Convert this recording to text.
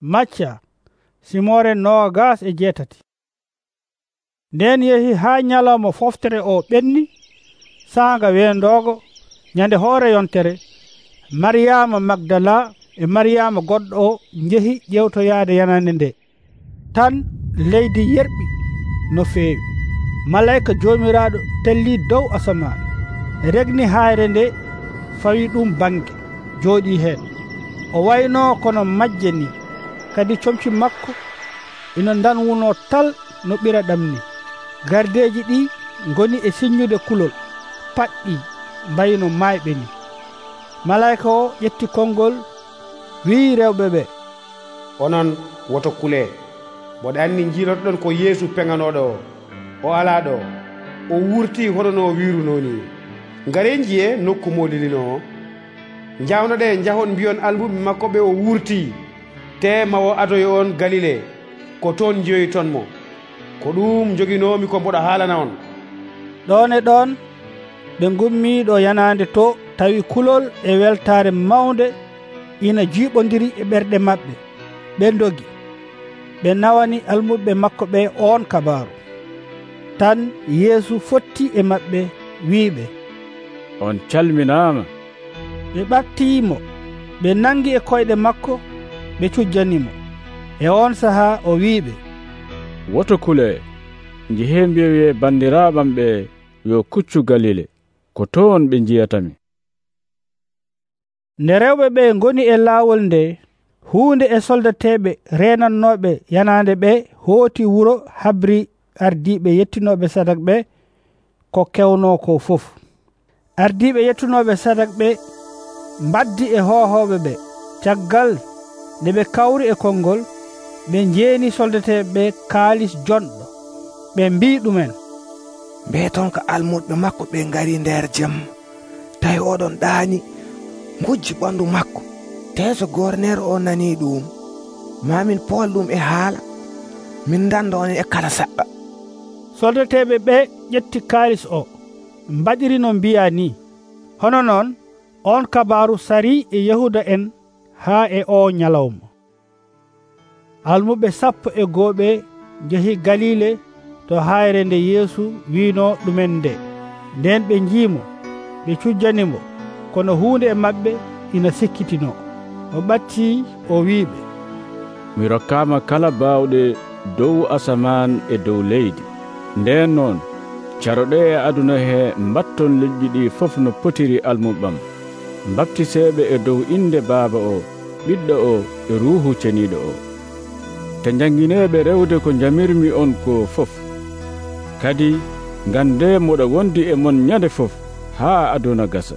macca simore nogas e jeetati. Nden yehi haa ñalawma foftere o ɓenni saanga weendogo ñande hoore yontere mariyama magdala e mariyama goɗɗo o njehi ƴewtoyaade yanande nde. Tan leydi yerɓi no feewi. Malayka joomiraaɗo telli dow asaman regni hayre nde fawi ɗum bange jooɗi heen. O wayno kono majje ni. kadi comci makko ina danwuno tal no ɓira ɗamni gardeji ɗi goni e siññude kulol paɗɗi mbayno mayɓe ni. Malayka o ƴetti konngol wi rewɓe ɓe. Onon woto kule mboɗa anni jiilotoɗon ko yeesu peŋanoɗo o. O ala ɗo o wurti hoɗono wirunoni ngare jiye nokku modilino o. Jawnoɗe e jahon mbiyon albuɓe makko ɓe o wurti te mawo adoyo on galile ko toon jeyoyton mo. Ko ɗum joginomi ko mboɗa haalana on. Ɗon e ɗon ɓe gummiɗo yanade to tawi kulol e weltare mawde ina jiiɓodiri e ɓerɗe maɓɓe. Ɓe dogi ɓe nawani almuɓe makko ɓe on kabaru. Tan yeesu fotti e maɓɓe wiɓe on calminama. Ɓe ɓattimo ɓe nangi e koyɗe makko ɓe cujjanimo. E on sahaa o wiɓe woto kule njehen mbiyoye bandiraɓam ɓe yo kuccu galile ko toon ɓe jiyatami nde rewɓe ɓe goni e laawol nde huunde e soldateɓe renannoɓe yanande ɓe hooti wuro habri ardiɓe yettinoɓe sadak ɓe ko kewno ko fof. Ardiɓe yettunoɓe sadak ɓe mbaddi e hohoɓe ɓe caggal nde ɓe kawri e konngol ɓe njeeni soldateɓe kaalis jonɗo ɓe mbi ɗumen. Mbe toon ko almuɗɓe makko ɓe ngari nder jam. Tawi oɗon ɗaani gujji ɓandu makko. Te so gornere o nani ɗum mamin pool ɗum e haala. Min danda on e kala saɗɗa. Soldateɓe ɓe ƴetti kaalis o mbaɗiri no mbiya ni hono noon on kabaru sari e yahuda en haa e o ñalawma almuɓe sappo e gooɓe njehi galile to hayre nde yeesu wiino ɗumen nde. Nden ɓe njiimo ɓe cujjanimo kono huunde e maɓɓe ina sikkitino. O ɓatti o wiiɓe. Mi rokkama kala baawɗe dow asaman e dow leydi. Nden noon caroɗe e aduna he mbatton leƴƴi ɗi fof no potiri almuɓam. baptiseɓe e dow inde baaba o ɓiɗɗo o e ruuhu ceniiɗo o. Te jangineeɓe rewde ko jamirmi on ko fof. Kadi ngande moɗo wondi e mon ñande fof haa aduna gasa.